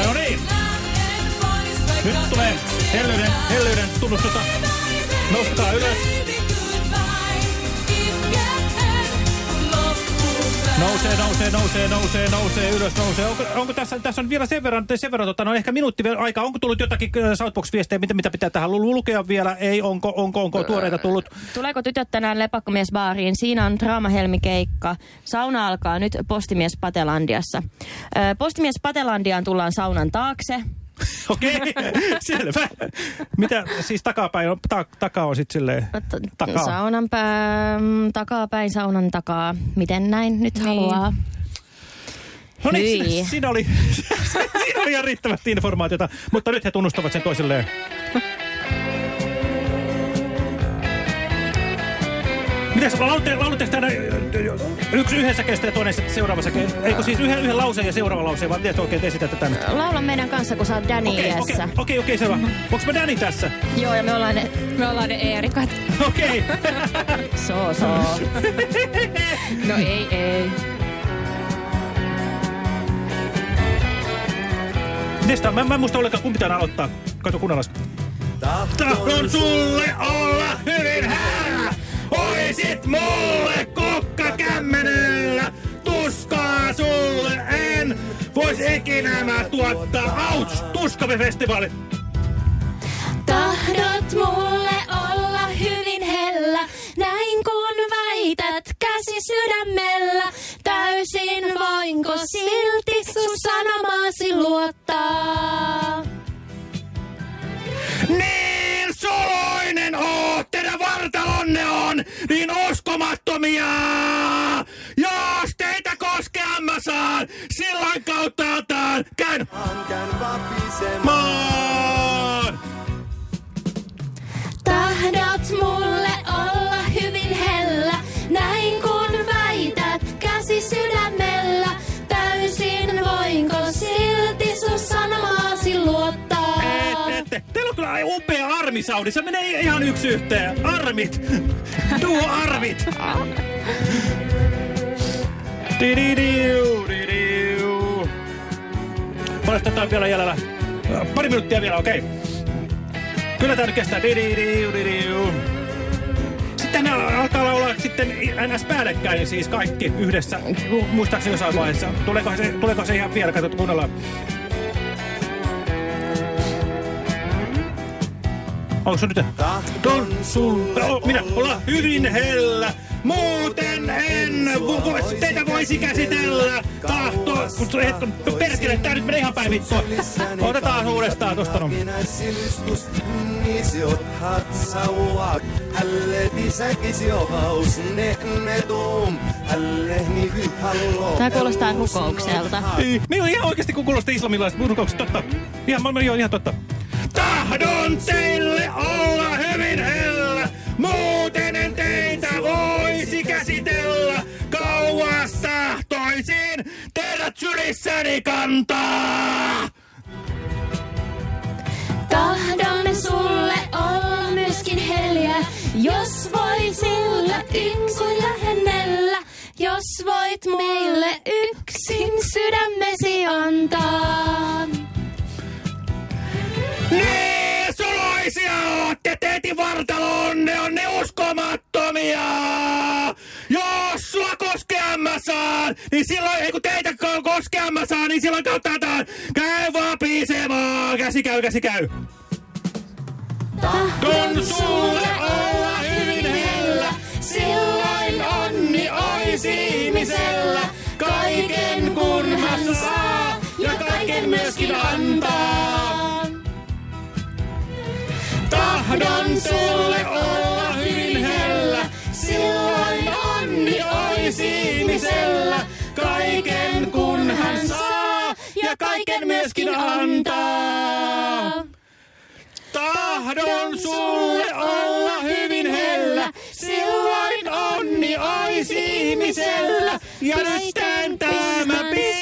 No niin. Nyt tulee hellyyden, hellyyden tunnustusta. Nostakaa ylös. Nousee, nousee, nousee, nousee, nousee, ylös, nousee. Onko, onko tässä, tässä on vielä sen verran, sen verran tota, no ehkä minuutti vielä aikaa. Onko tullut jotakin äh, Southbox-viestejä, mitä, mitä pitää tähän lu- lukea vielä? Ei, onko, onko, onko tuoreita tullut? Tuleeko tytöt tänään lepakkomiesbaariin? Siinä on draamahelmikeikka. Sauna alkaa nyt Postimies Patelandiassa. Ö, Postimies Patelandiaan tullaan saunan taakse. (laughs) Okei, selvä. Mitä siis takapäin on, ta, takaa on sitten silleen, takaa. Saunan pää, takapäin saunan takaa. Miten näin nyt niin. haluaa? No niin, Hyi. siinä, siinä, oli, (laughs) siinä oli ihan riittävästi informaatiota, mutta nyt he tunnustavat sen toisilleen. (laughs) Mitäs, laulutteko täällä yksi yhdessä kestä ja toinen sitten seuraavassa kestä? Eikö siis yhden, yhden lauseen ja seuraava lauseen, vai miten te oikein esitätte tänne? Laula meidän kanssa, kun sä oot Danny Okei, okei, iässä. okei, okei, selvä. Onks mä Danny tässä? Joo, ja me ollaan ne, me ollaan ne Eerikat. Okei. (laughs) so, so. No ei, ei. Mites tää? Mä, mä en muista ollenkaan, kumpi tää aloittaa. Kato, kuunnellas. Tahdon sulle olla hyvin härä. Oisit mulle kokka kämmenellä. Tuskaa sulle en vois ikinä mä tuottaa. Auts! Tuskavefestivaali. Tahdot mulle olla hyvin hellä, näin kun väität käsi sydämellä. Täysin voinko silti sun sanomaasi luottaa? Uskomattomia. Jos teitä koskemaan mä saan, sillan armisaudi. Se menee ihan yksi yhteen. Armit. Duo armit. Paljon tätä on vielä jäljellä? Pari minuuttia vielä, okei. Okay. Kyllä tämä nyt kestää. Sitten ne alkaa laulaa sitten ns. päällekkäin siis kaikki yhdessä. Mu- Muistaakseni jossain vaiheessa. Tuleeko se, tuleeko se ihan vielä? Katsot, kuunnellaan. Onko se nyt? Tahdon sulle. Oh, minä olla hyvin hellä. Muuten en teitä voisi käsitellä. Tahto. Kun perkele, tää nyt menee ihan päin vittua. Otetaan uudestaan tosta no. Tää kuulostaa rukoukselta. Niin, niin ihan oikeasti kun kuulosti islamilaiset rukoukset, totta. Ihan, mä, joo, ihan totta. Tahdon teille olla hyvin hellä, muuten en teitä voisi käsitellä. Kauas tahtoisin teidät sylissäni kantaa. Tahdon sulle olla myöskin heliä, jos voi sillä yksin lähennellä. Jos voit meille yksin sydämesi antaa. Ne suloisia ootte, teetin vartalonne on ne uskomattomia. Jos sua koskeamma saan, niin silloin, ei kun teitä ko- koskeamma saan, niin silloin otetaan. Käy vapisemaan, käsi käy, käsi käy. Tahdon sulle olla hyvin hellä, silloin onni oisi ihmisellä. Kaiken kunhan saa ja kaiken myöskin antaa. Tahdon sulle olla hyvin hellä, silloin onni oisi ihmisellä. Kaiken kunhan saa ja kaiken myöskin antaa. Tahdon sulle olla hyvin hellä, silloin onni oisi ihmisellä. Ja nyt tämä biisi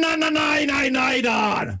9999 on.